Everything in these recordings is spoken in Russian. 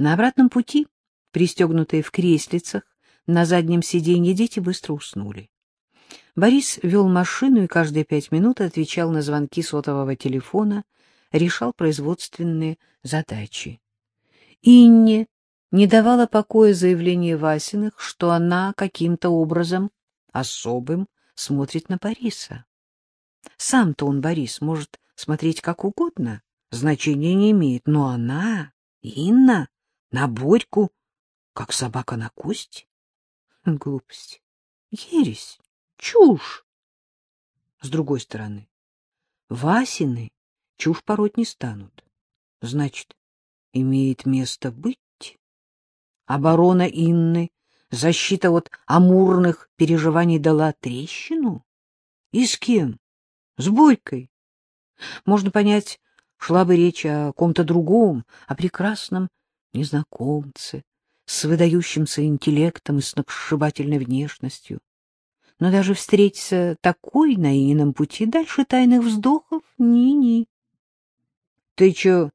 На обратном пути, пристегнутые в креслицах, на заднем сиденье дети быстро уснули. Борис вел машину и каждые пять минут отвечал на звонки сотового телефона, решал производственные задачи. Инне не давало покоя заявление Васиных, что она каким-то образом особым смотрить на Бориса. Сам-то он, Борис, может смотреть как угодно, значения не имеет, но она, Инна, на Борьку, как собака на кость. Глупость, ересь, чушь. С другой стороны, Васины чушь пороть не станут. Значит, имеет место быть. Оборона Инны, защита от амурных переживаний дала трещину? И с кем? С Борькой. Можно понять, шла бы речь о ком-то другом, о прекрасном незнакомце с выдающимся интеллектом и сногсшибательной внешностью. Но даже встретиться такой на ином пути дальше тайных вздохов ни-ни. — Ты чё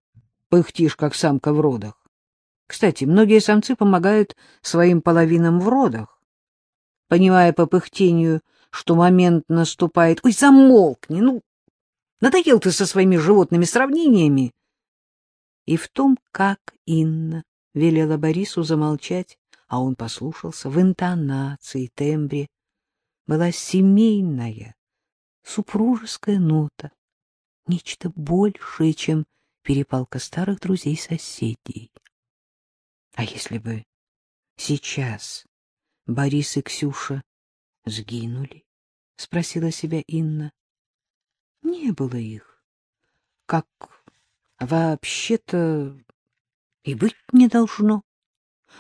пыхтишь, как самка в родах? Кстати, многие самцы помогают своим половинам в родах. Понимая по пыхтению, что момент наступает... Ой, замолкни, ну, надоел ты со своими животными сравнениями. И в том, как Инна велела Борису замолчать, а он послушался, в интонации, тембре, была семейная, супружеская нота, нечто большее, чем перепалка старых друзей-соседей. А если бы сейчас Борис и Ксюша сгинули? — спросила себя Инна. Не было их. Как вообще-то и быть не должно.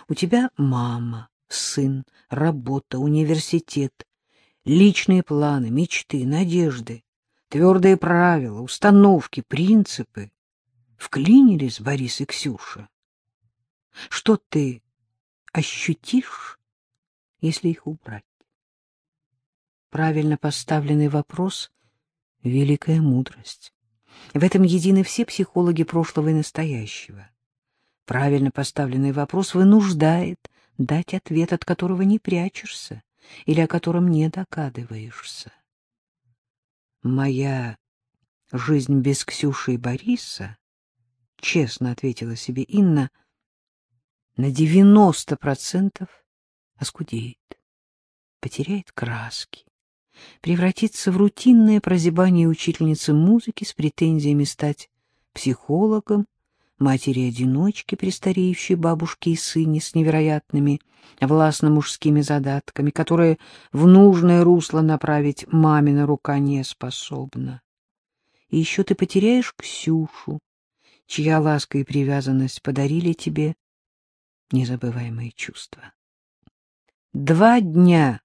У тебя мама, сын, работа, университет, личные планы, мечты, надежды, твердые правила, установки, принципы. Вклинились Борис и Ксюша. Что ты ощутишь, если их убрать? Правильно поставленный вопрос — великая мудрость. В этом едины все психологи прошлого и настоящего. Правильно поставленный вопрос вынуждает дать ответ, от которого не прячешься или о котором не догадываешься. Моя жизнь без Ксюши и Бориса, честно ответила себе Инна, на девяносто процентов оскудеет, потеряет краски, превратится в рутинное прозябание учительницы музыки с претензиями стать психологом матери-одиночки, престареющей бабушки и сыне с невероятными властно-мужскими задатками, которые в нужное русло направить мамина рука не способна. И еще ты потеряешь Ксюшу, чья ласка и привязанность подарили тебе незабываемые чувства. Два дня,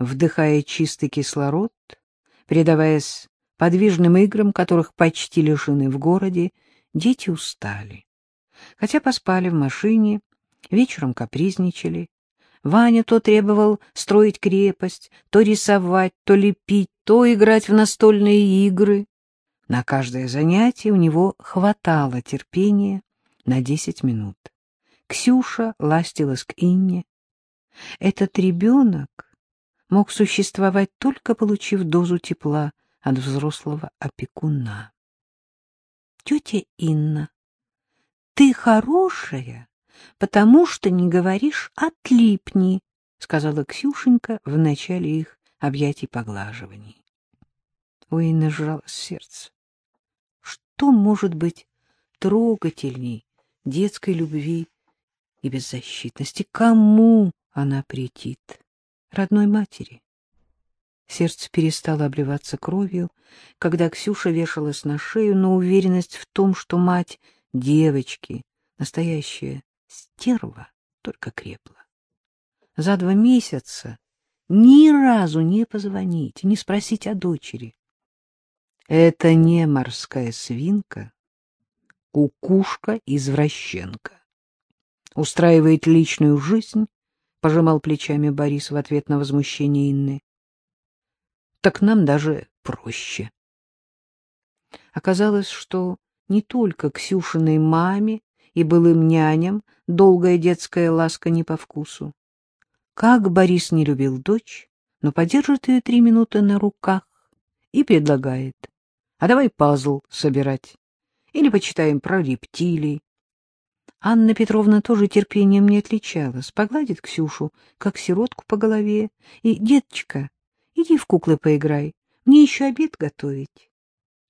вдыхая чистый кислород, предаваясь подвижным играм, которых почти лишены в городе, Дети устали. Хотя поспали в машине, вечером капризничали. Ваня то требовал строить крепость, то рисовать, то лепить, то играть в настольные игры. На каждое занятие у него хватало терпения на десять минут. Ксюша ластилась к Инне. Этот ребенок мог существовать, только получив дозу тепла от взрослого опекуна тетя Инна, ты хорошая, потому что не говоришь «отлипни», — сказала Ксюшенька в начале их объятий поглаживаний. У Инны сжалось сердце. Что может быть трогательней детской любви и беззащитности? Кому она претит? Родной матери? Сердце перестало обливаться кровью, когда Ксюша вешалась на шею, но уверенность в том, что мать девочки, настоящая стерва, только крепла. За два месяца ни разу не позвонить, не спросить о дочери. Это не морская свинка, кукушка-извращенка. Устраивает личную жизнь, — пожимал плечами Борис в ответ на возмущение Инны так нам даже проще. Оказалось, что не только Ксюшиной маме и былым няням долгая детская ласка не по вкусу. Как Борис не любил дочь, но подержит ее три минуты на руках и предлагает. А давай пазл собирать. Или почитаем про рептилий. Анна Петровна тоже терпением не отличалась. Погладит Ксюшу, как сиротку по голове. И, деточка, иди в куклы поиграй, мне еще обед готовить.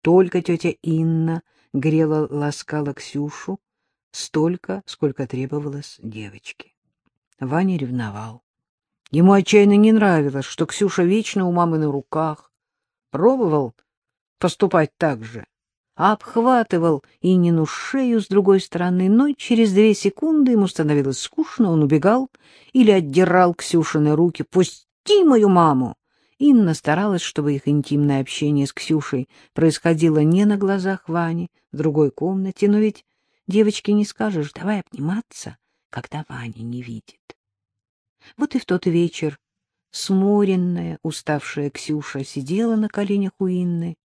Только тетя Инна грела, ласкала Ксюшу, столько, сколько требовалось девочке. Ваня ревновал. Ему отчаянно не нравилось, что Ксюша вечно у мамы на руках. Пробовал поступать так же, обхватывал Инину шею с другой стороны, но через две секунды ему становилось скучно, он убегал или отдирал Ксюшины руки. «Пусти мою маму!» Инна старалась, чтобы их интимное общение с Ксюшей происходило не на глазах Вани, в другой комнате, но ведь девочке не скажешь «давай обниматься», когда Ваня не видит. Вот и в тот вечер сморенная, уставшая Ксюша сидела на коленях у Инны.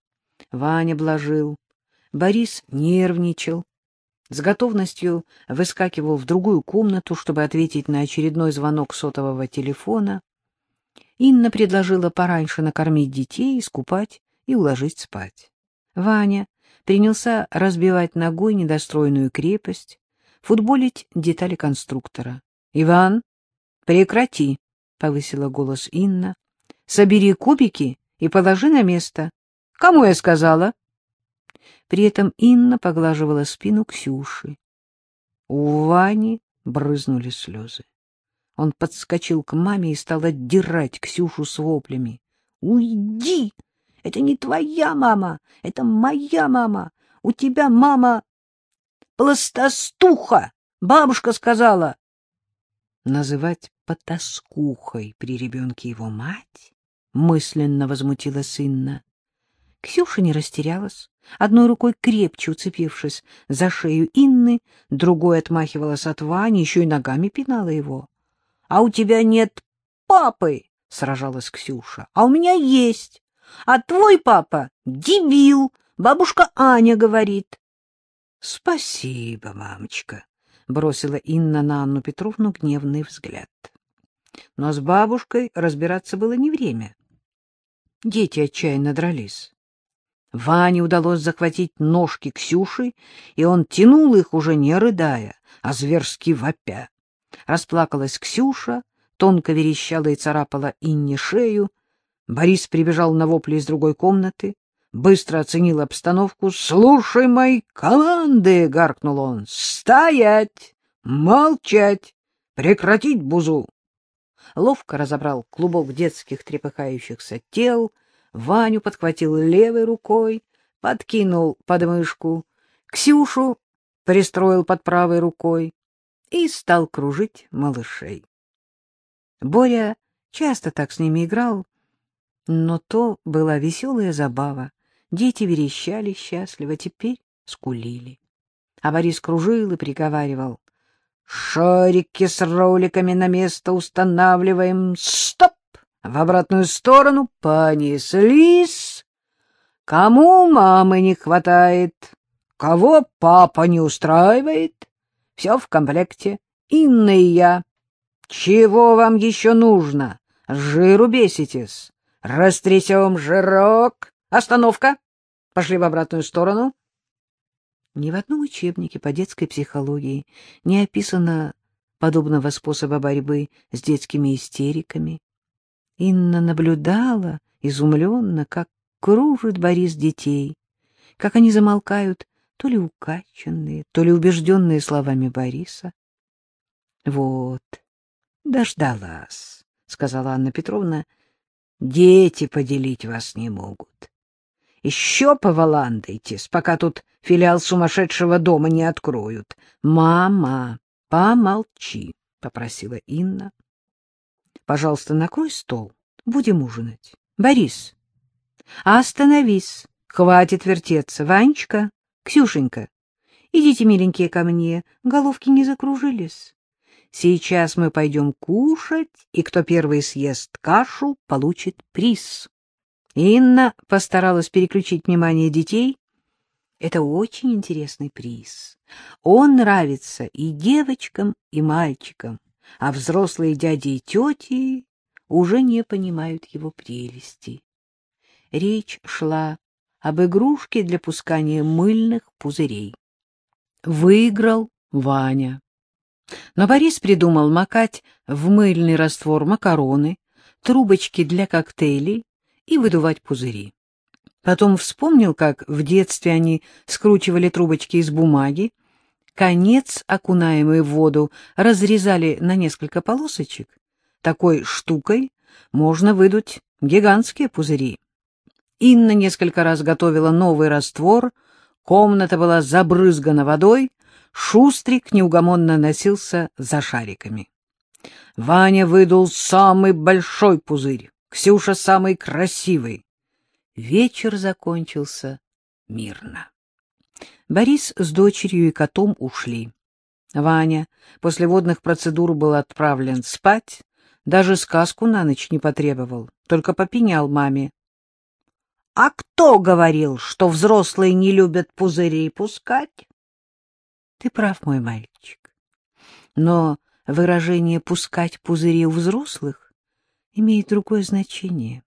Ваня блажил, Борис нервничал, с готовностью выскакивал в другую комнату, чтобы ответить на очередной звонок сотового телефона. Инна предложила пораньше накормить детей, искупать и уложить спать. Ваня принялся разбивать ногой недостроенную крепость, футболить детали конструктора. — Иван, прекрати, — повысила голос Инна. — Собери кубики и положи на место. — Кому я сказала? При этом Инна поглаживала спину Ксюши. У Вани брызнули слезы. Он подскочил к маме и стал отдирать Ксюшу с воплями. — Уйди! Это не твоя мама, это моя мама. У тебя мама пластостуха, бабушка сказала. Называть потаскухой при ребенке его мать? Мысленно возмутила сынна. Ксюша не растерялась, одной рукой крепче уцепившись за шею Инны, другой отмахивалась от Вани, еще и ногами пинала его. — А у тебя нет папы, — сражалась Ксюша, — а у меня есть. А твой папа — дебил, бабушка Аня говорит. — Спасибо, мамочка, — бросила Инна на Анну Петровну гневный взгляд. Но с бабушкой разбираться было не время. Дети отчаянно дрались. Ване удалось захватить ножки Ксюши, и он тянул их уже не рыдая, а зверски вопя. Расплакалась Ксюша, тонко верещала и царапала Инне шею. Борис прибежал на вопли из другой комнаты, быстро оценил обстановку. — Слушай мои команды! — гаркнул он. — Стоять! Молчать! Прекратить бузу! Ловко разобрал клубок детских трепыхающихся тел, Ваню подхватил левой рукой, подкинул под мышку, Ксюшу пристроил под правой рукой и стал кружить малышей. Боря часто так с ними играл, но то была веселая забава. Дети верещали счастливо, теперь скулили. А Борис кружил и приговаривал. — Шарики с роликами на место устанавливаем. Стоп! В обратную сторону понеслись. Кому мамы не хватает? Кого папа не устраивает? Все в комплекте. Инна и я. Чего вам еще нужно? Жиру беситесь. Растрясем жирок. Остановка. Пошли в обратную сторону. Ни в одном учебнике по детской психологии не описано подобного способа борьбы с детскими истериками. Инна наблюдала изумленно, как кружит Борис детей, как они замолкают, то ли укачанные, то ли убежденные словами Бориса. — Вот, дождалась, — сказала Анна Петровна, — Дети поделить вас не могут. Еще поваландайтесь, пока тут филиал сумасшедшего дома не откроют. Мама, помолчи, — попросила Инна. Пожалуйста, накрой стол, будем ужинать. Борис, остановись, хватит вертеться. Ванечка, Ксюшенька, идите, миленькие, ко мне, головки не закружились. Сейчас мы пойдем кушать, и кто первый съест кашу, получит приз. Инна постаралась переключить внимание детей. Это очень интересный приз. Он нравится и девочкам, и мальчикам, а взрослые дяди и тети уже не понимают его прелести. Речь шла об игрушке для пускания мыльных пузырей. Выиграл Ваня. Но Борис придумал макать в мыльный раствор макароны, трубочки для коктейлей и выдувать пузыри. Потом вспомнил, как в детстве они скручивали трубочки из бумаги, конец, окунаемый в воду, разрезали на несколько полосочек. Такой штукой можно выдуть гигантские пузыри. Инна несколько раз готовила новый раствор, комната была забрызгана водой, Шустрик неугомонно носился за шариками. Ваня выдул самый большой пузырь, Ксюша самый красивый. Вечер закончился мирно. Борис с дочерью и котом ушли. Ваня после водных процедур был отправлен спать, даже сказку на ночь не потребовал, только попенял маме. — А кто говорил, что взрослые не любят пузыри пускать? — Ты прав, мой мальчик. Но выражение «пускать пузыри у взрослых» имеет другое значение.